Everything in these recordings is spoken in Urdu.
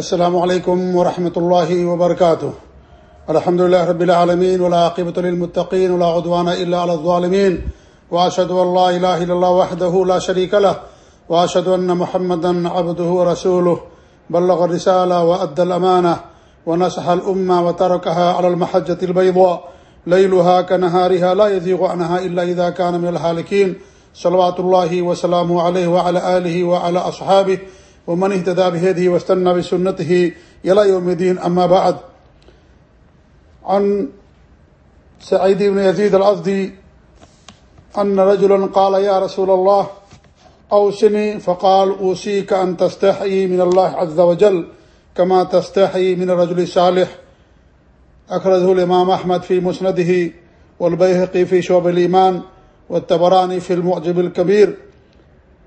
السلام علیکم ورحمۃ اللہ وبرکاتہ۔ الحمد لله رب العالمين والعاقبة للمتقين ولا عدوان إلا على الظالمين وأشهد أن لا إله إلا الله وحده لا شريك له وأشهد أن محمدا عبده ورسوله بلغ الرسالة وأدى الأمانة ونصح الأمة وتركها على المحجة البيضاء ليلها كنهارها لا يزيغ عنها إلا إذا كان من الحالكين صلوات الله وسلامه عليه وعلى آله وعلى أصحابه ومن اهتدى بهذه واستنى بسنته إلى يوم الدين، أما بعد. عن سعيد بن يزيد الأصدي أن رجلا قال، يا رسول الله أوسني فقال، أوصيك أن تستحي من الله عز وجل كما تستحي من الرجل الصالح. أخرجه الإمام أحمد في مسنده والبيهقي في شعب الإيمان والتبراني في المعجب الكبير.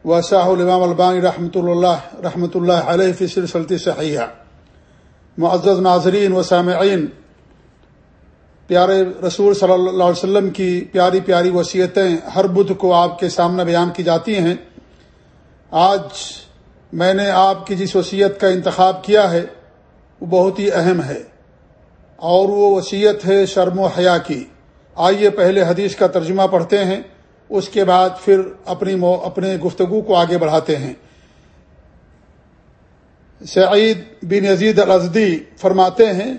وساه الإمام الباني رحمة الله رحمة الله عليه في سلسلة صحيحة. معزز ناظرین و سامعین، پیارے رسول صلی اللہ علیہ وسلم کی پیاری پیاری وصیتیں ہر بدھ کو آپ کے سامنے بیان کی جاتی ہیں۔ آج میں نے آپ کی جس وصیت کا انتخاب کیا ہے، وہ بہت ہی اہم ہے۔ اور وہ وصیت ہے شرم و حیا کی۔ آئیے پہلے حدیث کا ترجمہ پڑھتے ہیں۔ اس کے بعد پھر اپنی مو، اپنے گفتگو کو آگے بڑھاتے ہیں۔ سعید بن عزید الازدی فرماتے ہیں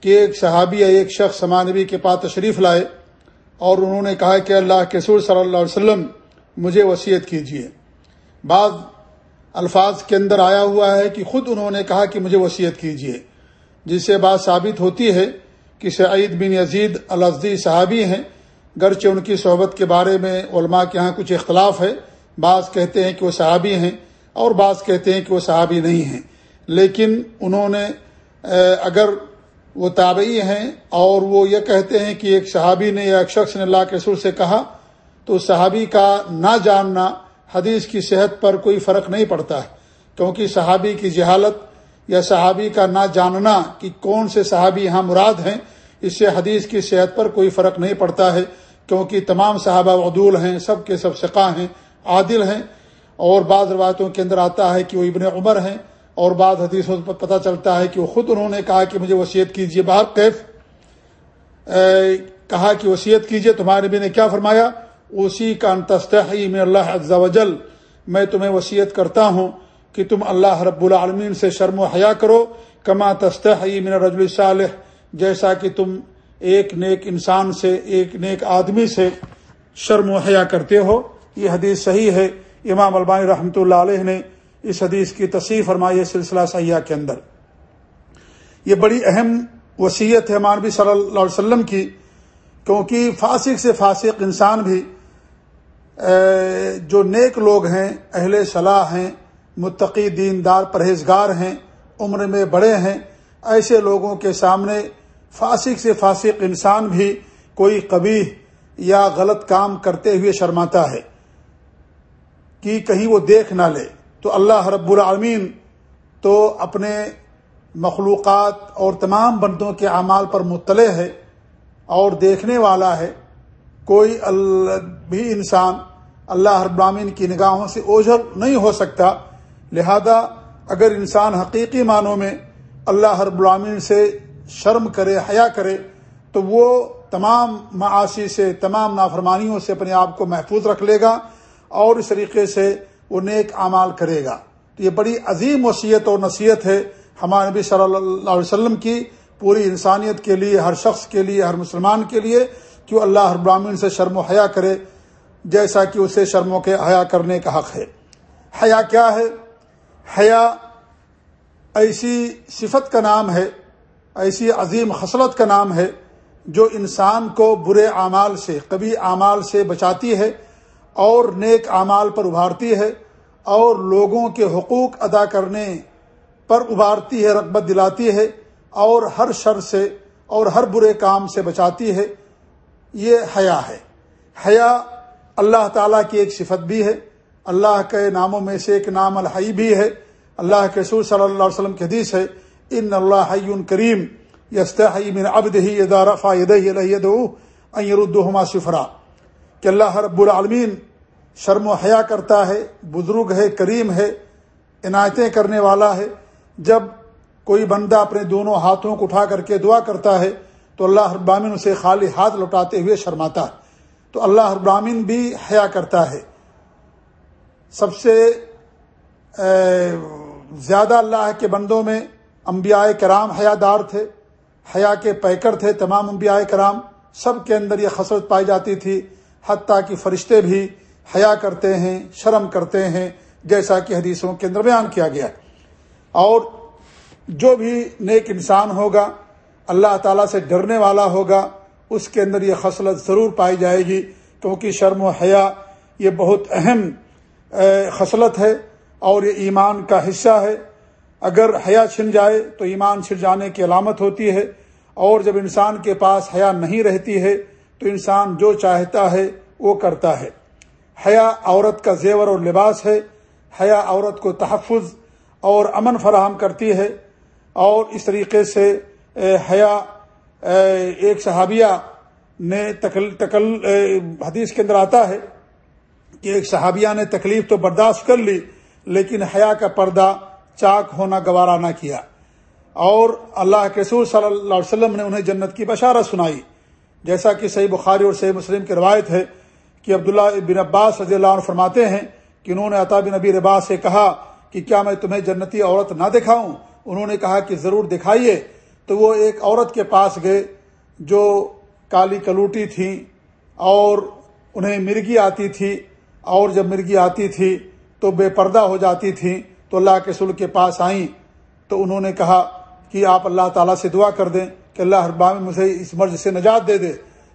کہ ایک صحابی یا ایک شخص سمانوی کے پاس تشریف لائے اور انہوں نے کہا کہ اللہ کے سور صلی اللہ علیہ وسلم مجھے وصیت کیجیے۔ بعض الفاظ کے اندر آیا ہوا ہے کہ خود انہوں نے کہا کہ مجھے وصیت کیجیے۔ جس سے بات ثابت ہوتی ہے کہ سعید بن یزید الازدی صحابی ہیں۔ گرچہ ان کی صحبت کے بارے میں علماء کے ہاں کچھ اختلاف ہے، بعض کہتے ہیں کہ وہ صحابی ہیں اور بعض کہتے ہیں کہ وہ صحابی نہیں ہیں۔ لیکن انہوں نے اگر وہ تابعی ہیں اور وہ یہ کہتے ہیں کہ ایک صحابی نے یا ایک شخص نے اللہ کے سر سے کہا، تو صحابی کا نہ جاننا حدیث کی صحت پر کوئی فرق نہیں پڑتا ہے۔ کیونکہ صحابی کی جہالت یا صحابی کا نہ جاننا کہ کون سے صحابی یہاں مراد ہیں اس سے حدیث کی صحت پر کوئی فرق نہیں پڑتا ہے، کیونکہ تمام صحابہ عدول ہیں، سب کے سب سقاں ہیں، عادل ہیں، اور بعض روایتوں کے اندر آتا ہے کہ وہ ابن عمر ہیں، اور بعض حدیثوں پر پتہ چلتا ہے کہ وہ خود انہوں نے کہا کہ مجھے وصیت کیجیے باہر کیف کہا کہ وصیت کیجیے تمہارے نبی نے کیا فرمایا؟ اسی کا انتستحی میں اللہ عز و جل میں تمہیں وصیت کرتا ہوں کہ تم اللہ رب العالمین سے شرم و حیا کرو، کما تستحی من رجل صالح جیسا کہ تم ایک نیک انسان سے ایک نیک آدمی سے شرم و حیا کرتے ہو، یہ حدیث صحیح ہے۔ امام البانی رحمۃ اللہ علیہ نے اس حدیث کی تصحیح فرمائی سلسلہ سیاح کے اندر۔ یہ بڑی اہم وصیت ہے مانوی صلی اللہ علیہ وسلم کی، کیونکہ فاسق سے فاسق انسان بھی جو نیک لوگ ہیں، اہل صلاح ہیں، متقی دیندار پرہیزگار ہیں، عمر میں بڑے ہیں، ایسے لوگوں کے سامنے فاسق سے فاسق انسان بھی کوئی کبھی یا غلط کام کرتے ہوئے شرماتا ہے۔ کہ کہیں وہ دیکھ نہ لے۔ تو اللہ رب العالمین تو اپنے مخلوقات اور تمام بندوں کے اعمال پر مطلع ہے اور دیکھنے والا ہے۔ کوئی بھی انسان اللہ رب العالمین کی نگاہوں سے اوجھل نہیں ہو سکتا۔ لہذا اگر انسان حقیقی معنوں میں اللہ رب العالمین سے شرم کرے، حیا کرے، تو وہ تمام معاشی سے، تمام نافرمانیوں سے اپنے آپ کو محفوظ رکھ لے گا اور اس طریقے سے وہ نیک اعمال کرے گا۔ تو یہ بڑی عظیم وصیت اور نصیحت ہے ہمارے نبی صلی اللہ علیہ وسلم کی پوری انسانیت کے لیے، ہر شخص کے لیے، ہر مسلمان کے لیے کہ وہ اللہ ہر سے شرم و حیا کرے، جیسا کہ اسے شرم و کے حیا کرنے کا حق ہے۔ حیا کیا ہے؟ حیا ایسی صفت کا نام ہے ایسی عظیم خصلت کا نام ہے جو انسان کو برے اعمال سے کبھی اعمال سے بچاتی ہے اور نیک اعمال پر ابھارتی ہے اور لوگوں کے حقوق ادا کرنے پر ابھارتی ہے، رغبت دلاتی ہے اور ہر شر سے اور ہر برے کام سے بچاتی ہے۔ یہ حیا ہے۔ حیا اللہ تعالیٰ کی ایک صفت بھی ہے۔ اللہ کے ناموں میں سے ایک نام الحی بھی ہے۔ اللہ کے سور صلی اللہ علیہ وسلم کی حدیث ہے ان اللہ حی کریم یست من ابد ہی ادارہ فائد ردما سفرا کہ اللہ رب العالمین شرم و حیا کرتا ہے، بزرگ ہے، کریم ہے، عنایتیں کرنے والا ہے۔ جب کوئی بندہ اپنے دونوں ہاتھوں کو اٹھا کر کے دعا کرتا ہے، تو اللہ ابامن اسے خالی ہاتھ لوٹاتے ہوئے شرماتا ہے۔ تو اللہ ابامن بھی حیا کرتا ہے۔ سب سے زیادہ اللہ کے بندوں میں انبیاء کرام حیا دار تھے، حیا کے پیکر تھے، تمام انبیاء کرام، سب کے اندر یہ خسرت پائی جاتی تھی، حتیٰ کہ فرشتے بھی حیا کرتے ہیں، شرم کرتے ہیں، جیسا کہ حدیثوں کے اندر بیان کیا گیا۔ اور جو بھی نیک انسان ہوگا، اللہ تعالیٰ سے ڈرنے والا ہوگا، اس کے اندر یہ خصلت ضرور پائی جائے گی، کیونکہ شرم و حیا یہ بہت اہم خصلت ہے اور یہ ایمان کا حصہ ہے۔ اگر حیا چھن جائے تو ایمان چھن جانے کی علامت ہوتی ہے، اور جب انسان کے پاس حیا نہیں رہتی ہے، تو انسان جو چاہتا ہے وہ کرتا ہے۔ حیا عورت کا زیور اور لباس ہے۔ حیا عورت کو تحفظ اور امن فراہم کرتی ہے۔ اور اس طریقے سے حیا ایک صحابیہ نے تکل تکل حدیث کے اندر آتا ہے کہ ایک صحابیہ نے تکلیف تو برداشت کر لی، لیکن حیا کا پردہ چاک ہونا گوارا نہ کیا۔ اور اللہ کے رسول صلی اللہ علیہ وسلم نے انہیں جنت کی بشارت سنائی۔ جیسا کہ صحیح بخاری اور صحیح مسلم کی روایت ہے کہ عبداللہ بن عباس رضی اللہ عنہ فرماتے ہیں کہ انہوں نے عطا بن نبی رباس سے کہا کہ کیا میں تمہیں جنتی عورت نہ دکھاؤں؟ انہوں نے کہا کہ ضرور دکھائیے۔ تو وہ ایک عورت کے پاس گئے جو کالی کلوٹی تھی اور انہیں مرگی آتی تھی۔ اور جب مرگی آتی تھی تو بے پردہ ہو جاتی تھی۔ تو اللہ کے سل کے پاس آئیں تو انہوں نے کہا کہ آپ اللہ تعالیٰ سے دعا کر دیں کہ اللہ اربام مجھے اس مرض سے نجات دے دے۔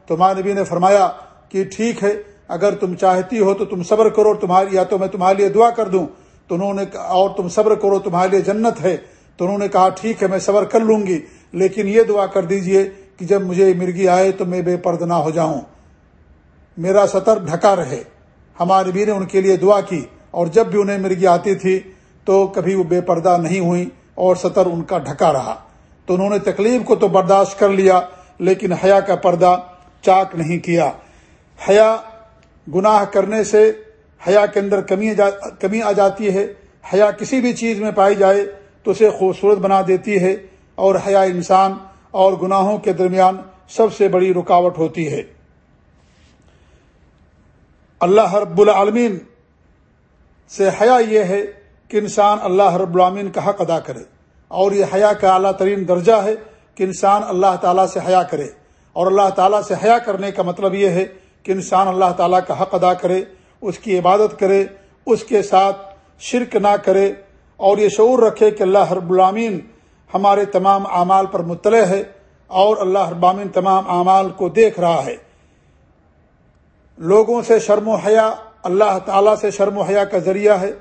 تو ماں نبی نے فرمایا کہ ٹھیک ہے، اگر تم چاہتی ہو تو تم صبر کرو تمہاری یا تو میں تمہارے لیے دعا کر دوں۔ تو انہوں نے اور تم صبر کرو، تمہارے لیے جنت ہے۔ تو انہوں نے کہا، ٹھیک ہے، میں صبر کر لوں گی۔ لیکن یہ دعا کر دیجیے کہ جب مجھے مرگی آئے تو میں بے پرد نہ ہو جاؤں۔ میرا سطر ڈھکا رہے۔ ہمارے بھی نے ان کے لیے دعا کی اور جب بھی انہیں مرگی آتی تھی تو کبھی وہ بے پردہ نہیں ہوئی اور سطر ان کا ڈھکا رہا۔ تو انہوں نے تکلیف کو تو برداشت کر لیا، لیکن حیا کا پردہ چاک نہیں کیا۔ حیا گناہ کرنے سے حیا کے اندر کمی کمی آ جاتی ہے۔ حیا کسی بھی چیز میں پائی جائے تو اسے خوبصورت بنا دیتی ہے اور حیا انسان اور گناہوں کے درمیان سب سے بڑی رکاوٹ ہوتی ہے۔ اللہ رب العالمین سے حیا یہ ہے کہ انسان اللہ رب العالمین کا حق ادا کرے اور یہ حیا کا اعلیٰ ترین درجہ ہے کہ انسان اللہ تعالیٰ سے حیا کرے اور اللہ تعالیٰ سے حیا کرنے کا مطلب یہ ہے کہ انسان اللہ تعالیٰ کا حق ادا کرے، اس کی عبادت کرے، اس کے ساتھ شرک نہ کرے اور یہ شعور رکھے کہ اللہ رب العامین ہمارے تمام اعمال پر مطلع ہے اور اللہ ابامین تمام اعمال کو دیکھ رہا ہے۔ لوگوں سے شرم و حیا اللہ تعالیٰ سے شرم و حیا کا ذریعہ ہے۔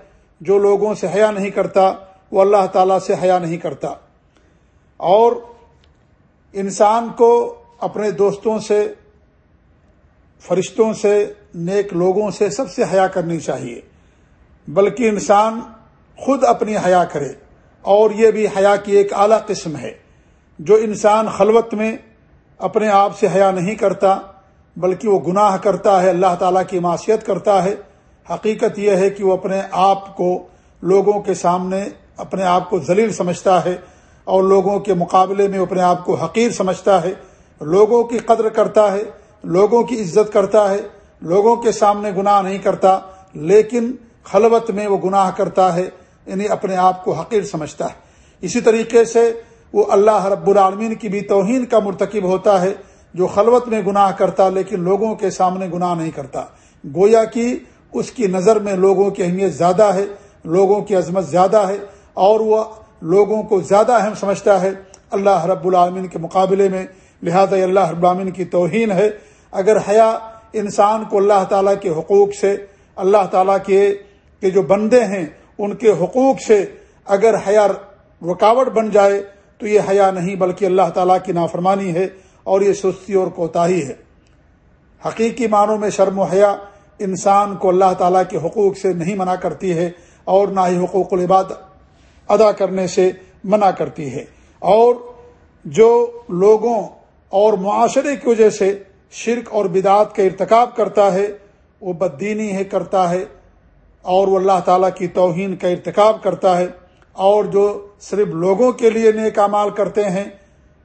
جو لوگوں سے حیا نہیں کرتا، وہ اللہ تعالیٰ سے حیا نہیں کرتا۔ اور انسان کو اپنے دوستوں سے، فرشتوں سے، نیک لوگوں سے سب سے حیا کرنی چاہیے۔ بلکہ انسان خود اپنی حیا کرے۔ اور یہ بھی حیا کی ایک اعلی قسم ہے۔ جو انسان خلوت میں اپنے آپ سے حیا نہیں کرتا، بلکہ وہ گناہ کرتا ہے، اللہ تعالیٰ کی معاشیت کرتا ہے حقیقت یہ ہے کہ وہ اپنے آپ کو لوگوں کے سامنے اپنے آپ کو ذلیل سمجھتا ہے اور لوگوں کے مقابلے میں اپنے آپ کو حقیر سمجھتا ہے۔ لوگوں کی قدر کرتا ہے، لوگوں کی عزت کرتا ہے، لوگوں کے سامنے گناہ نہیں کرتا، لیکن خلوت میں وہ گناہ کرتا ہے یعنی اپنے آپ کو حقیر سمجھتا ہے۔ اسی طریقے سے وہ اللہ رب العالمین کی بھی توہین کا مرتکب ہوتا ہے، جو خلوت میں گناہ کرتا لیکن لوگوں کے سامنے گناہ نہیں کرتا۔ گویا کی اس کی نظر میں لوگوں کی اہمیت زیادہ ہے، لوگوں کی عظمت زیادہ ہے، اور وہ لوگوں کو زیادہ اہم سمجھتا ہے۔ اللہ رب العالمین کے مقابلے میں لہذا اللہ رب العالمین کی توہین ہے۔ اگر حیا انسان کو اللہ تعالیٰ کے حقوق سے، اللہ تعالیٰ کے جو بندے ہیں، ان کے حقوق سے اگر حیا رکاوٹ بن جائے، تو یہ حیا نہیں بلکہ اللہ تعالیٰ کی نافرمانی ہے اور یہ سستی اور کوتاہی ہے۔ حقیقی معنوں میں شرم و حیا انسان کو اللہ تعالیٰ کے حقوق سے نہیں منع کرتی ہے اور نہ ہی حقوق العباد ادا کرنے سے منع کرتی ہے۔ اور جو لوگوں اور معاشرے کی وجہ سے شرک اور بدعات کا ارتکاب کرتا ہے، وہ بددینی ہے، کرتا ہے اور وہ اللہ تعالیٰ کی توہین کا ارتکاب کرتا ہے۔ اور جو صرف لوگوں کے لیے نیک مال کرتے ہیں،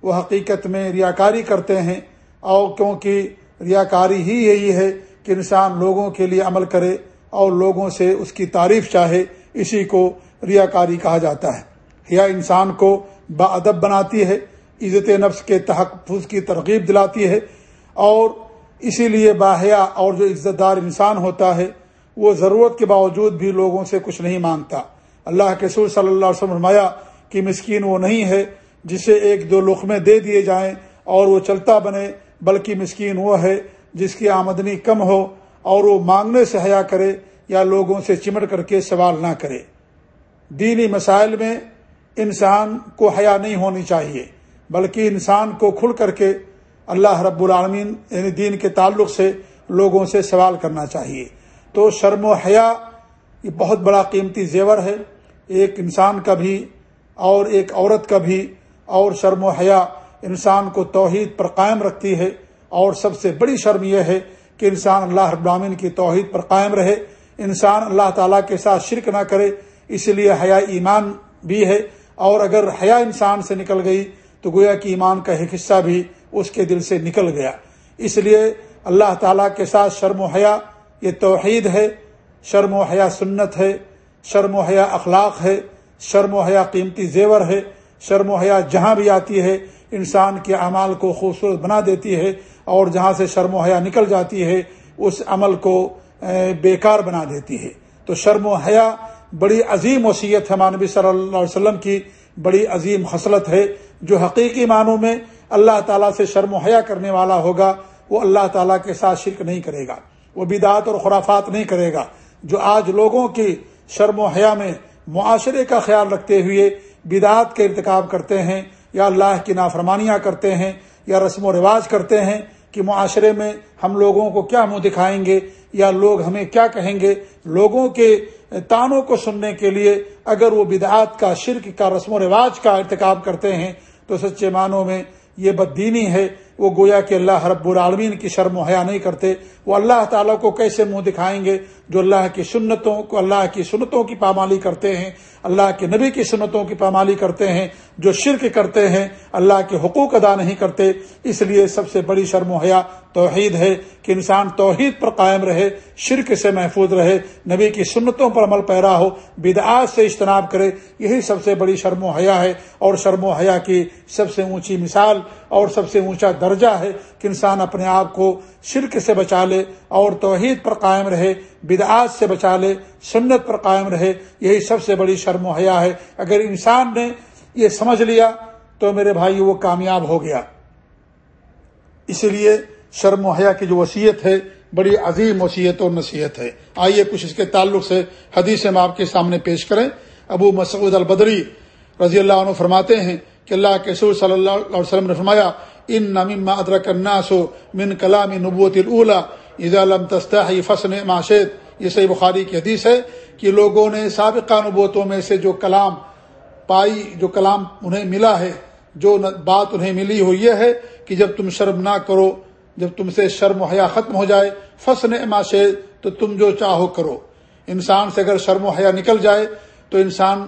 وہ حقیقت میں ریاکاری کرتے ہیں۔ اور کیونکہ ریاکاری ہی یہی ہے کہ انسان لوگوں کے لیے عمل کرے اور لوگوں سے اس کی تعریف چاہے، اسی کو ریاکاری کہا جاتا ہے۔ یا انسان کو با ادب بناتی ہے، عزت نفس کے تحفظ کی ترغیب دلاتی ہے اور اسی لیے باحیا اور جو عزت دار انسان ہوتا ہے، وہ ضرورت کے باوجود بھی لوگوں سے کچھ نہیں مانگتا۔ اللہ کے سور صلی اللہ علیہ وسلم فرمایا کہ مسکین وہ نہیں ہے جسے ایک دو لقمے دے دیے جائیں اور وہ چلتا بنے، بلکہ مسکین وہ ہے جس کی آمدنی کم ہو اور وہ مانگنے سے حیا کرے یا لوگوں سے چمٹ کر کے سوال نہ کرے۔ دینی مسائل میں انسان کو حیا نہیں ہونی چاہیے، بلکہ انسان کو کھل کر کے اللہ رب العالمین یعنی دین کے تعلق سے لوگوں سے سوال کرنا چاہیے۔ تو شرم و حیا یہ بہت بڑا قیمتی زیور ہے۔ ایک انسان کا بھی اور ایک عورت کا بھی اور شرم و حیا انسان کو توحید پر قائم رکھتی ہے۔ اور سب سے بڑی شرم یہ ہے کہ انسان اللہ رب کی توحید پر قائم رہے، انسان اللہ تعالیٰ کے ساتھ شرک نہ کرے، اس لیے حیا ایمان بھی ہے۔ اور اگر حیا انسان سے نکل گئی تو گویا کہ ایمان کا ایک حصہ بھی اس کے دل سے نکل گیا۔ اس لیے اللہ تعالیٰ کے ساتھ شرم و حیا یہ توحید ہے، شرم و حیا سنت ہے، شرم و حیا اخلاق ہے، شرم و حیا قیمتی زیور ہے، شرم و حیا جہاں بھی آتی ہے انسان کے اعمال کو خوبصورت بنا دیتی ہے اور جہاں سے شرم و حیا نکل جاتی ہے، اس عمل کو بیکار بنا دیتی ہے۔ تو شرم و حیا بڑی عظیم وصیت ہے مانبی صلی اللہ علیہ وسلم کی، بڑی عظیم خصلت ہے جو حقیقی معنوں میں اللہ تعالیٰ سے شرم و حیا کرنے والا ہوگا، وہ اللہ تعالیٰ کے ساتھ شرک نہیں کرے گا۔ وہ بدعت اور خرافات نہیں کرے گا۔ جو آج لوگوں کی شرم و حیا میں معاشرے کا خیال رکھتے ہوئے بدعت کے ارتکاب کرتے ہیں یا اللہ کی نافرمانیاں کرتے ہیں، یا رسم و رواج کرتے ہیں کہ معاشرے میں ہم لوگوں کو کیا منہ دکھائیں گے، یا لوگ ہمیں کیا کہیں گے؟ لوگوں کے تانوں کو سننے کے لیے اگر وہ بدعات کا، شرک کا، رسم و رواج کا ارتکاب کرتے ہیں تو سچے معنوں میں یہ بددینی ہے وہ گویا کہ اللہ رب العالمین کی شرم و حیا نہیں کرتے۔ وہ اللہ تعالیٰ کو کیسے منہ دکھائیں گے؟ جو اللہ کی سنتوں کو، اللہ کی سنتوں کی پامالی کرتے ہیں، اللہ کے نبی کی سنتوں کی پامالی کرتے ہیں، جو شرک کرتے ہیں، اللہ کے حقوق ادا نہیں کرتے۔ اس لیے سب سے بڑی شرم و حیا توحید ہے کہ انسان توحید پر قائم رہے، شرک سے محفوظ رہے، نبی کی سنتوں پر عمل پیرا ہو، بدعات سے اجتناب کرے، یہی سب سے بڑی شرم و حیا ہے اور شرم و حیا کی سب سے اونچی مثال اور سب سے اونچا درجہ ہے کہ انسان اپنے آپ کو شرک سے بچا لے اور توحید پر قائم رہے، بدعات سے بچا لے، سنت پر قائم رہے، یہی سب سے بڑی شرم و حیا ہے۔ اگر انسان نے یہ سمجھ لیا تو میرے بھائی وہ کامیاب ہو گیا۔ اسی لیے شرم و حیا کی جو وصیت ہے، بڑی عظیم وصیت اور نصیحت ہے۔ آئیے کچھ اس کے تعلق سے حدیث ہم آپ کے سامنے پیش کریں۔ ابو مسعود البدری رضی اللہ عنہ فرماتے ہیں کہ اللہ کے سور صلی اللہ علیہ وسلم نے فرمایا، ان نمیم ادرک الناس من کلام نبوت الاولا اذا لم تستحی فسن معاشیت یہ صحیح بخاری کی حدیث ہے کہ لوگوں نے سابقہ نبوتوں میں سے جو کلام پائی، جو کلام انہیں ملا ہے، جو بات انہیں ملی ہو یہ ہے کہ جب تم شرم نہ کرو جب تم سے شرم و حیا ختم ہو جائے فسن معاشے تو تم جو چاہو کرو۔ انسان سے اگر شرم و حیا نکل جائے، تو انسان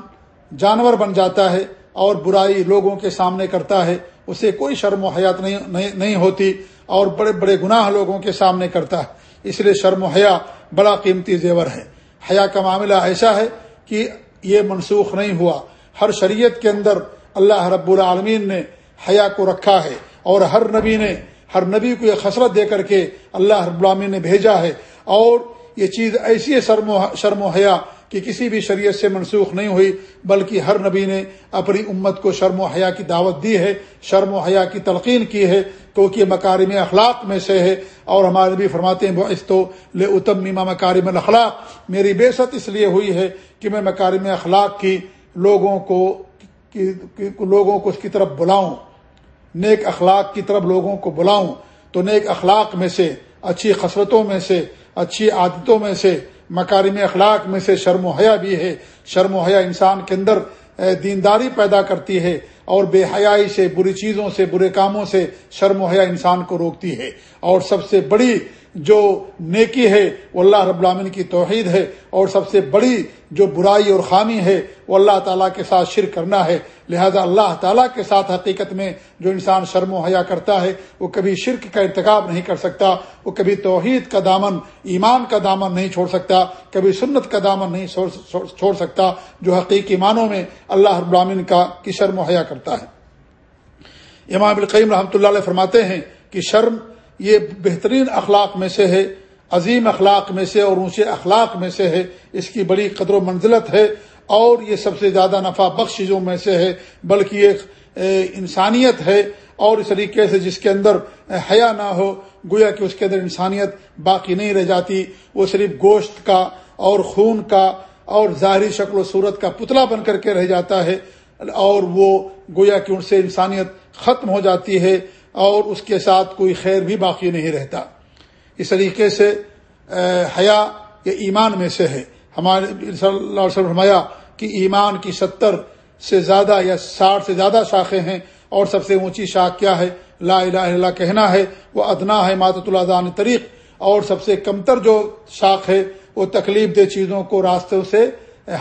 جانور بن جاتا ہے اور برائی لوگوں کے سامنے کرتا ہے۔ اسے کوئی شرم و حیات نہیں نہیں ہوتی اور بڑے بڑے گناہ لوگوں کے سامنے کرتا ہے۔ اس لیے شرم و حیا بڑا قیمتی زیور ہے۔ حیا کا معاملہ ایسا ہے کہ یہ منسوخ نہیں ہوا۔ ہر شریعت کے اندر اللہ رب العالمین نے حیا کو رکھا ہے اور ہر نبی نے ہر نبی کو یہ خسرت دے کر کے اللہ رب العالمین نے بھیجا ہے اور یہ چیز ایسی ہے شرم و حیا کہ کسی بھی شریعت سے منسوخ نہیں ہوئی، بلکہ ہر نبی نے اپنی امت کو شرم و حیا کی دعوت دی ہے، شرم و حیا کی تلقین کی ہے، کیونکہ مکارم اخلاق میں سے ہے۔ اور ہمارے نبی فرماتے ہیں وہ تو لے اتم میما مکارم الاخلاق میری بے ست اس لیے ہوئی ہے کہ میں مکارم اخلاق کی لوگوں کو لوگوں کو اس کی طرف بلاؤں۔ نیک اخلاق کی طرف لوگوں کو بلاؤں تو نیک اخلاق میں سے، اچھی خصلتوں میں سے، اچھی عادتوں میں سے، مکارم اخلاق میں سے شرم و حیا بھی ہے۔ شرم و حیا انسان کے اندر دینداری پیدا کرتی ہے اور بے حیائی سے، بری چیزوں سے، برے کاموں سے شرم و حیا انسان کو روکتی ہے۔ اور سب سے بڑی جو نیکی ہے، وہ اللہ رب العالمین کی توحید ہے۔ اور سب سے بڑی جو برائی اور خامی ہے وہ اللہ تعالیٰ کے ساتھ شرک کرنا ہے۔ لہذا اللہ تعالیٰ کے ساتھ حقیقت میں جو انسان شرم و حیا کرتا ہے، وہ کبھی شرک کا ارتکاب نہیں کر سکتا، وہ کبھی توحید کا دامن، ایمان کا دامن نہیں چھوڑ سکتا، کبھی سنت کا دامن نہیں چھوڑ سکتا، جو حقیقی معنوں میں اللہ رب کا، کی شرم و حیا کرتا ہے۔ امام القیم رحمۃ اللہ علیہ فرماتے ہیں کہ شرم یہ بہترین اخلاق میں سے ہے، عظیم اخلاق میں سے اور اونچے اخلاق میں سے ہے۔ اس کی بڑی قدر و منزلت ہے۔ اور یہ سب سے زیادہ نفع بخش چیزوں میں سے ہے، بلکہ یہ انسانیت ہے۔ اور اس طریقے سے جس کے اندر حیا نہ ہو، گویا کہ اس کے اندر انسانیت باقی نہیں رہ جاتی، وہ صرف گوشت کا اور خون کا اور ظاہری شکل و صورت کا پتلا بن کر کے رہ جاتا ہے۔ اور وہ گویا کہ ان سے انسانیت ختم ہو جاتی ہے اور اس کے ساتھ کوئی خیر بھی باقی نہیں رہتا۔ اس طریقے سے حیا یہ ایمان میں سے ہے۔ ہمارے صلی اللہ علیہ وسلم فرمایا کہ ایمان کی ستر سے زیادہ یا ساٹھ سے زیادہ شاخیں ہیں اور سب سے اونچی شاخ کیا ہے؟ لا الہ الا اللہ کہنا ہے، وہ ادنا ہے ماتت اللہ طریق۔ اور سب سے کمتر جو شاخ ہے، وہ تکلیف دہ چیزوں کو راستوں سے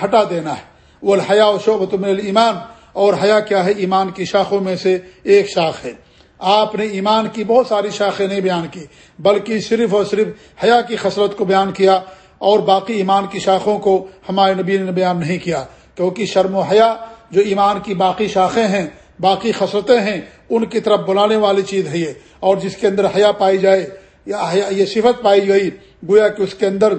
ہٹا دینا ہے۔ وہ الحیا و شعبۃ من ایمان اور حیا کیا ہے؟ ایمان کی شاخوں میں سے ایک شاخ ہے۔ آپ نے ایمان کی بہت ساری شاخیں نہیں بیان کی، بلکہ صرف اور صرف حیا کی خسرت کو بیان کیا۔ اور باقی ایمان کی شاخوں کو ہمارے نبی نے بیان نہیں کیا۔ کیونکہ شرم و حیا جو ایمان کی باقی شاخیں ہیں، باقی خسرتیں ہیں، ان کی طرف بلانے والی چیز ہے یہ۔ اور جس کے اندر حیا پائی جائے، یا یہ صفت پائی گئی، گویا کہ اس کے اندر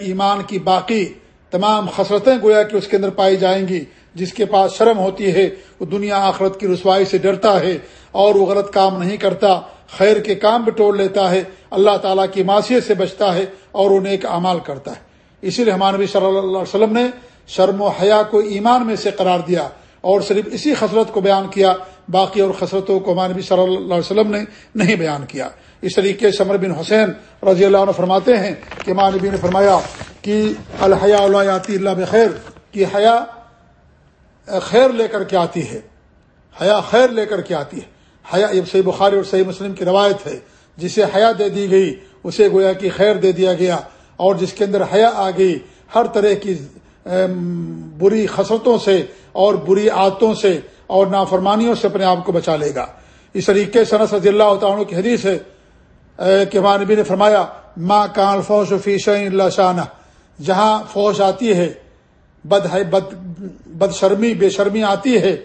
ایمان کی باقی تمام خسرتیں گویا کہ اس کے اندر پائی جائیں گی۔ جس کے پاس شرم ہوتی ہے، وہ دنیا آخرت کی رسوائی سے ڈرتا ہے اور وہ غلط کام نہیں کرتا۔ خیر کے کام بھی توڑ لیتا ہے، اللہ تعالیٰ کی معاشیت سے بچتا ہے اور وہ نیک اعمال کرتا ہے۔ اسی لیے ہمانبی صلی اللہ علیہ وسلم نے شرم و حیا کو ایمان میں سے قرار دیا اور صرف اسی خسرت کو بیان کیا، باقی اور خسرتوں کو ہمانبی صلی اللہ علیہ وسلم نے نہیں بیان کیا۔ اس طریقے سے عمر بن حسین رضی اللہ عنہ فرماتے ہیں کہ مانبی نے فرمایا کہ الحیا اللہ اللہ بخیر کی حیا خیر لے کر کے آتی ہے۔ حیا خیر لے کر کے آتی ہے۔ حیا یہ صحیح بخاری اور صحیح مسلم کی روایت ہے۔ جسے حیا دے دی گئی، اسے گویا کی خیر دے دیا گیا۔ اور جس کے اندر حیا آ گئی، ہر طرح کی بری خسرتوں سے اور بری عادتوں سے اور نافرمانیوں سے اپنے آپ کو بچا لے گا۔ اس طریقے سے نس رضی اللہ تعالیٰ کی حدیث ہے کہ نبی نے فرمایا ماں کان فوش و فیش اللہ شانہ جہاں فوج آتی ہے بد ہے، بد بد شرمی بے شرمی آتی ہے،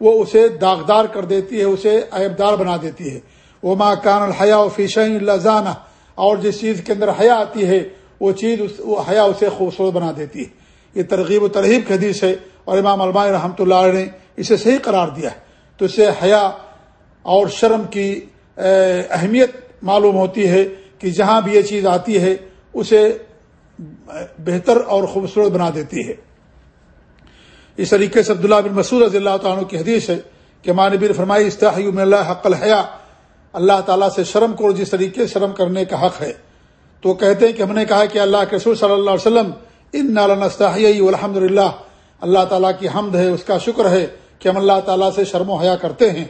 وہ اسے داغدار کر دیتی ہے، اسے عیبدار بنا دیتی ہے۔ وہ ماں کان الحیا و فیشن اللہ اور جس چیز کے اندر حیا آتی ہے، وہ چیز وہ حیا اسے خوبصورت بنا دیتی ہے۔ یہ ترغیب و ترغیب کی حدیث ہے اور امام علماء رحمۃ اللہ علیہ نے اسے صحیح قرار دیا ہے۔ تو اسے حیا اور شرم کی اہمیت معلوم ہوتی ہے کہ جہاں بھی یہ چیز آتی ہے، اسے بہتر اور خوبصورت بنا دیتی ہے۔ اس طریقے سے عبداللہ بن مسعود رضی اللہ تعالیٰ کی حدیث ہے کہ ماں نبی فرمائی استحی اللہ حق الحیا اللہ تعالیٰ سے شرم کو جس طریقے سے شرم کرنے کا حق ہے۔ تو کہتے ہیں کہ ہم نے کہا کہ اللہ کے رسول صلی اللہ علیہ وسلم ان نالستحی الحمد للہ اللہ تعالیٰ کی حمد ہے، اس کا شکر ہے کہ ہم اللہ تعالیٰ سے شرم و حیا کرتے ہیں۔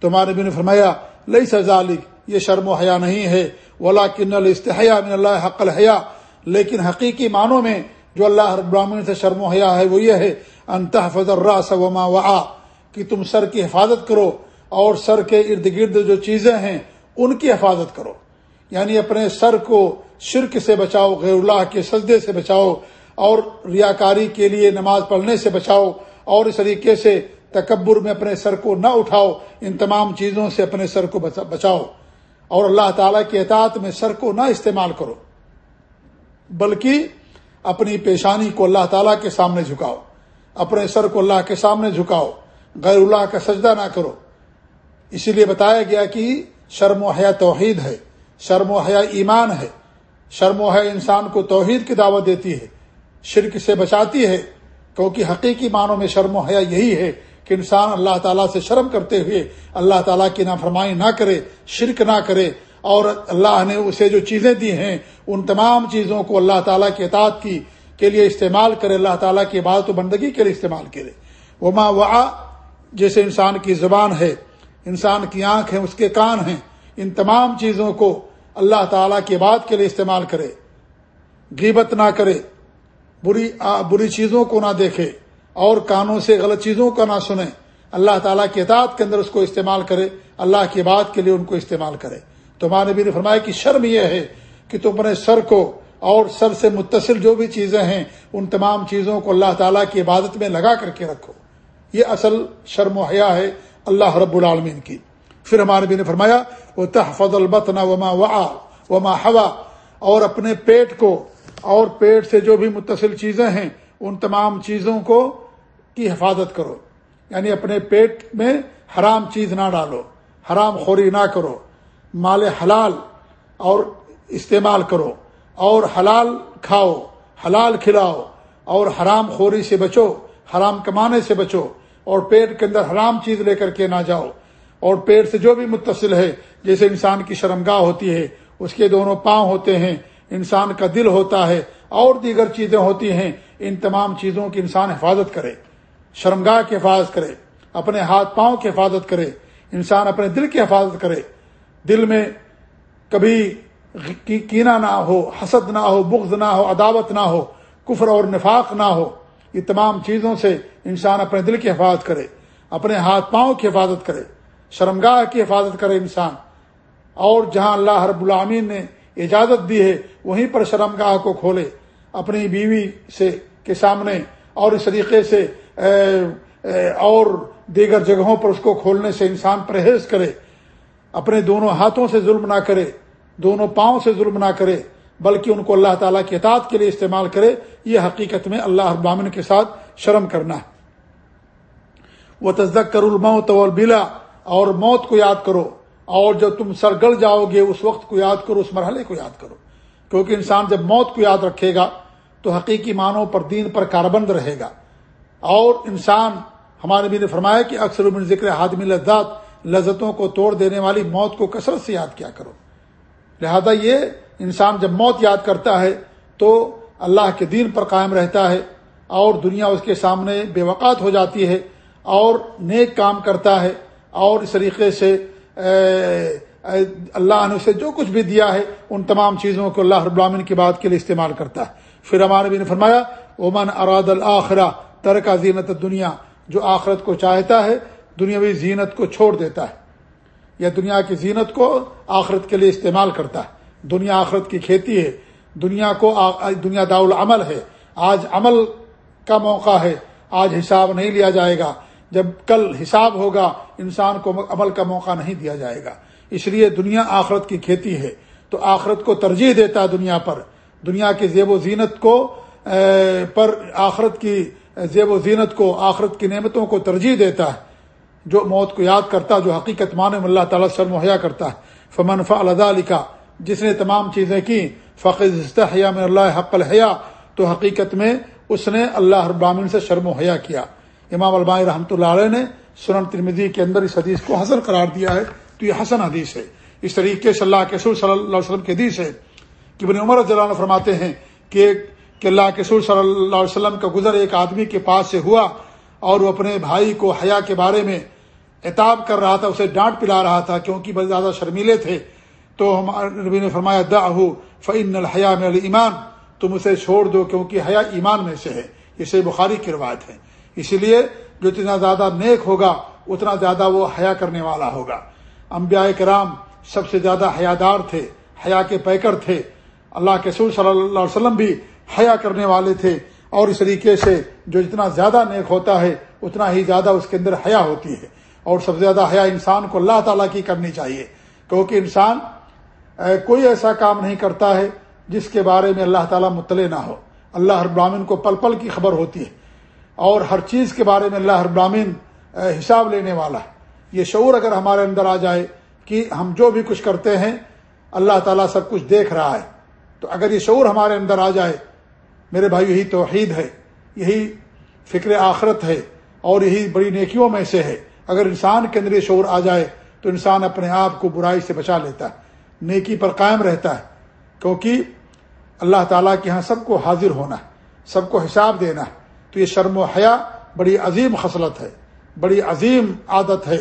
تو ماں نبی نے فرمایا لئی سزالک یہ شرم و حیا نہیں ہے۔ ولا کن الستحیا من اللہ حق الحیا لیکن حقیقی معنوں میں جو اللہ رب العالمین سے شرم و حیا ہے، وہ یہ ہے انتحفظ الراس وما وعا کہ تم سر کی حفاظت کرو اور سر کے ارد گرد جو چیزیں ہیں، ان کی حفاظت کرو۔ یعنی اپنے سر کو شرک سے بچاؤ، غیر اللہ کے سجدے سے بچاؤ، اور ریاکاری کے لیے نماز پڑھنے سے بچاؤ، اور اس طریقے سے تکبر میں اپنے سر کو نہ اٹھاؤ، ان تمام چیزوں سے اپنے سر کو بچاؤ۔ اور اللہ تعالیٰ کے اطاعت میں سر کو نہ استعمال کرو، بلکہ اپنی پیشانی کو اللہ تعالیٰ کے سامنے جھکاؤ۔ اپنے سر کو اللہ کے سامنے جھکاؤ، غیر اللہ کا سجدہ نہ کرو۔ اسی لیے بتایا گیا کہ شرم و حیا توحید ہے، شرم و حیا ایمان ہے۔ شرم و حیا انسان کو توحید کی دعوت دیتی ہے، شرک سے بچاتی ہے۔ کیونکہ حقیقی معنوں میں شرم و حیا یہی ہے کہ انسان اللہ تعالیٰ سے شرم کرتے ہوئے اللہ تعالیٰ کی نافرمانی نہ کرے، شرک نہ کرے۔ اور اللہ نے اسے جو چیزیں دی ہیں، ان تمام چیزوں کو اللہ تعالیٰ کی اطاعت کی۔ کے لیے استعمال کرے اللہ تعالیٰ کی بات و بندگی کے لیے استعمال کرے۔ وہ ماں وا جیسے انسان کی زبان ہے، انسان کی آنکھ ہے، اس کے کان ہیں، ان تمام چیزوں کو اللہ تعالیٰ کی بات کے لیے استعمال کرے۔ غیبت نہ کرے، بری بری چیزوں کو نہ دیکھے، اور کانوں سے غلط چیزوں کا نہ سنے۔ اللہ تعالیٰ کی اطاعت کے اندر اس کو استعمال کرے، اللہ کی بات کے لیے ان کو استعمال کرے۔ تو ہمارے نبی نے فرمایا کہ شرم یہ ہے کہ تم اپنے سر کو اور سر سے متصل جو بھی چیزیں ہیں، ان تمام چیزوں کو اللہ تعالیٰ کی عبادت میں لگا کر کے رکھو۔ یہ اصل شرم و حیا ہے اللہ رب العالمین کی۔ پھر ہمارے نبی نے فرمایا وہ تحفظ البتنا وما وا وما ہوا اور اپنے پیٹ کو، اور پیٹ سے جو بھی متصل چیزیں ہیں، ان تمام چیزوں کو کی حفاظت کرو۔ یعنی اپنے پیٹ میں حرام چیز نہ ڈالو، حرام خوری نہ کرو، مال حلال اور استعمال کرو۔ اور حلال کھاؤ، حلال کھلاؤ، اور حرام خوری سے بچو، حرام کمانے سے بچو، اور پیٹ کے اندر حرام چیز لے کر کے نہ جاؤ۔ اور پیٹ سے جو بھی متصل ہے، جیسے انسان کی شرمگاہ ہوتی ہے، اس کے دونوں پاؤں ہوتے ہیں، انسان کا دل ہوتا ہے، اور دیگر چیزیں ہوتی ہیں، ان تمام چیزوں کی انسان حفاظت کرے، شرمگاہ کی حفاظت کرے، اپنے ہاتھ پاؤں کی حفاظت کرے، انسان اپنے دل کی حفاظت کرے۔ دل میں کبھی کینا نہ ہو، حسد نہ ہو، بغض نہ ہو، عداوت نہ ہو، کفر اور نفاق نہ ہو، یہ تمام چیزوں سے انسان اپنے دل کی حفاظت کرے، اپنے ہاتھ پاؤں کی حفاظت کرے، شرمگاہ کی حفاظت کرے انسان۔ اور جہاں اللہ رب العامین نے اجازت دی ہے، وہیں پر شرمگاہ کو کھولے، اپنی بیوی سے کے سامنے اور اس طریقے سے اور دیگر جگہوں پر اس کو کھولنے سے انسان پرہیز کرے، اپنے دونوں ہاتھوں سے ظلم نہ کرے۔ دونوں پاؤں سے ظلم نہ کرے، بلکہ ان کو اللہ تعالیٰ کی اطاعت کے لیے استعمال کرے، یہ حقیقت میں اللہ ابامن کے ساتھ شرم کرنا ہے۔ وہ تصدق کر الموت بلا اور موت کو یاد کرو۔ اور جب تم سرگڑ جاؤ گے، اس وقت کو یاد کرو، اس مرحلے کو یاد کرو۔ کیونکہ انسان جب موت کو یاد رکھے گا، تو حقیقی معنوں پر دین پر کاربند رہے گا۔ اور انسان، ہمارے بھی نے فرمایا کہ اکثر من ذکر حادمی لذات، لذتوں کو توڑ دینے والی موت کو کثرت سے یاد کیا کرو۔ لہذا یہ انسان جب موت یاد کرتا ہے تو اللہ کے دین پر قائم رہتا ہے اور دنیا اس کے سامنے بے وقات ہو جاتی ہے اور نیک کام کرتا ہے اور اس طریقے سے اللہ نے اسے جو کچھ بھی دیا ہے، ان تمام چیزوں کو اللہ رب العالمین کی بات کے لیے استعمال کرتا ہے۔ پھر ہمارے بھی نے فرمایا اومن اراد الآخرہ ترکا زینت دنیا جو آخرت کو چاہتا ہے، دنیاوی زینت کو چھوڑ دیتا ہے۔ یا دنیا کی زینت کو آخرت کے لیے استعمال کرتا ہے۔ دنیا آخرت کی کھیتی ہے۔ دنیا کو دنیا العمل ہے۔ آج عمل کا موقع ہے۔ آج حساب نہیں لیا جائے گا۔ جب کل حساب ہوگا، انسان کو عمل کا موقع نہیں دیا جائے گا۔ اس لیے دنیا آخرت کی کھیتی ہے۔ تو آخرت کو ترجیح دیتا ہے دنیا پر۔ دنیا کی زیب و زینت کو پر آخرت کی زیب و زینت کو، آخرت کی نعمتوں کو ترجیح دیتا ہے۔ جو موت کو یاد کرتا، جو حقیقت معنی میں اللہ تعالیٰ سر مہیا کرتا ہے۔ فمنفا اللہ لکھا جس نے تمام چیزیں کی فقط حیا میں اللہ حق الحیا تو حقیقت میں اس نے اللہ ابامن سے شرم و حیا کیا۔ امام البائی رحمۃ اللہ علیہ نے سنن ترمیدی کے اندر اس حدیث کو حسن قرار دیا ہے، تو یہ حسن حدیث ہے۔ اس طریقے سے اللہ کے سور صلی اللہ علیہ وسلم کی حدیث ہے کہ بن عمر جلال فرماتے ہیں کہ کہ اللہ کے سور صلی اللہ علیہ وسلم کا گزر ایک آدمی کے پاس سے ہوا اور وہ اپنے بھائی کو حیا کے بارے میں اعتاب کر رہا تھا، اسے ڈانٹ پلا رہا تھا، کیونکہ بہت زیادہ شرمیلے تھے۔ تو ہمارے نبی نے فرمایا دا فعن الحیا میں تم اسے چھوڑ دو، کیونکہ حیا ایمان میں سے ہے۔ اسے بخاری کی روایت ہے۔ اسی لیے جو اتنا زیادہ نیک ہوگا، اتنا زیادہ وہ حیا کرنے والا ہوگا۔ انبیاء کرام سب سے زیادہ حیادار تھے، حیا کے پیکر تھے۔ اللہ کے سور صلی اللہ علیہ وسلم بھی حیا کرنے والے تھے۔ اور اس طریقے سے جو جتنا زیادہ نیک ہوتا ہے، اتنا ہی زیادہ اس کے اندر حیا ہوتی ہے۔ اور سب سے زیادہ حیا انسان کو اللہ تعالیٰ کی کرنی چاہیے۔ کیونکہ انسان کوئی ایسا کام نہیں کرتا ہے جس کے بارے میں اللہ تعالیٰ مطلع نہ ہو۔ اللہ ہر براہین کو پل پل کی خبر ہوتی ہے۔ اور ہر چیز کے بارے میں اللہ ہر براہین حساب لینے والا۔ ہے یہ شعور اگر ہمارے اندر آ جائے کہ ہم جو بھی کچھ کرتے ہیں، اللہ تعالیٰ سب کچھ دیکھ رہا ہے۔ تو اگر یہ شعور ہمارے اندر آ جائے، میرے بھائی یہی توحید ہے، یہی فکر آخرت ہے، اور یہی بڑی نیکیوں میں سے ہے۔ اگر انسان کے اندر یہ شعور آ جائے تو انسان اپنے آپ کو برائی سے بچا لیتا ہے، نیکی پر قائم رہتا ہے، کیونکہ اللہ تعالیٰ کے یہاں سب کو حاضر ہونا ہے، سب کو حساب دینا ہے۔ تو یہ شرم و حیا بڑی عظیم خصلت ہے، بڑی عظیم عادت ہے،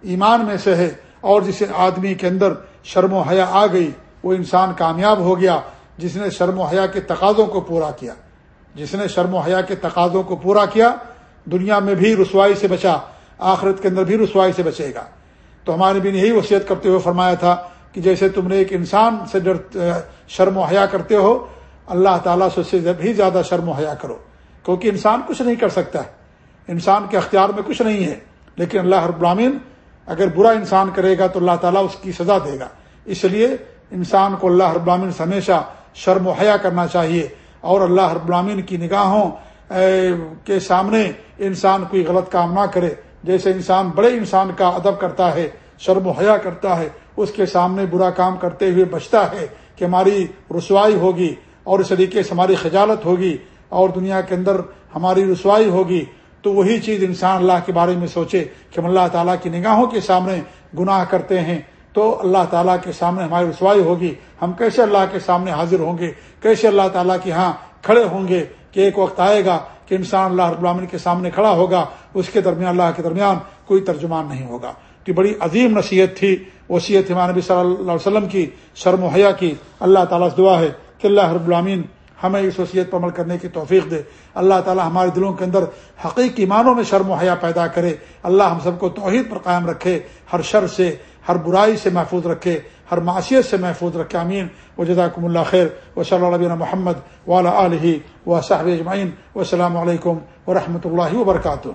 ایمان میں سے ہے۔ اور جسے آدمی کے اندر شرم و حیا آ گئی، وہ انسان کامیاب ہو گیا، جس نے شرم و حیا کے تقاضوں کو پورا کیا۔ جس نے شرم و حیا کے تقاضوں کو پورا کیا، دنیا میں بھی رسوائی سے بچا۔ آخرت کے اندر بھی رسوائی سے بچے گا۔ تو ہمارے بھی یہی وصیت کرتے ہوئے فرمایا تھا کہ جیسے تم نے ایک انسان سے ڈر، شرم و حیا کرتے ہو، اللہ تعالیٰ سے اس سے بھی زیادہ شرم و حیا کرو۔ کیونکہ انسان کچھ نہیں کر سکتا ہے۔ انسان کے اختیار میں کچھ نہیں ہے۔ لیکن اللہ ہر برامین اگر برا انسان کرے گا تو اللہ تعالیٰ اس کی سزا دے گا۔ اس لیے انسان کو اللہ ہر برامین سے ہمیشہ شرم و حیا کرنا چاہیے۔ اور اللہ ہر برامین کی نگاہوں کے سامنے انسان کوئی غلط کام نہ کرے۔ جیسے انسان بڑے انسان کا ادب کرتا ہے، شرم و حیا کرتا ہے، اس کے سامنے برا کام کرتے ہوئے بچتا ہے کہ ہماری رسوائی ہوگی اور اس طریقے سے ہماری خجالت ہوگی اور دنیا کے اندر ہماری رسوائی ہوگی، تو وہی چیز انسان اللہ کے بارے میں سوچے کہ ہم اللہ تعالیٰ کی نگاہوں کے سامنے گناہ کرتے ہیں، تو اللہ تعالیٰ کے سامنے ہماری رسوائی ہوگی۔ ہم کیسے اللہ کے سامنے حاضر ہوں گے؟ کیسے اللہ تعالیٰ کے ہاں کھڑے ہوں گے کہ ایک وقت آئے گا کہ انسان اللہ رب العالمین کے سامنے کھڑا ہوگا، اس کے درمیان، اللہ کے درمیان کوئی ترجمان نہیں ہوگا۔ تو بڑی عظیم نصیحت تھی، وصیت ہمارے نبی صلی اللہ علیہ وسلم کی، شرم و حیا کی۔ اللہ تعالیٰ سے دعا ہے کہ اللہ رب العامین ہمیں اس وصیت پر عمل کرنے کی توفیق دے۔ اللہ تعالیٰ ہمارے دلوں کے اندر حقیقی معنوں میں شرم و حیا پیدا کرے۔ اللہ ہم سب کو توحید پر قائم رکھے، ہر شر سے، ہر برائی سے محفوظ رکھے۔ ہر معاشیت سے محفوظ رکھے امین و جداکم اللہ خیر۔ و صلی اللہ محمد والا علیہ و صاحب اجمعین۔ و السلام علیکم و رحمۃ اللہ وبرکاتہ۔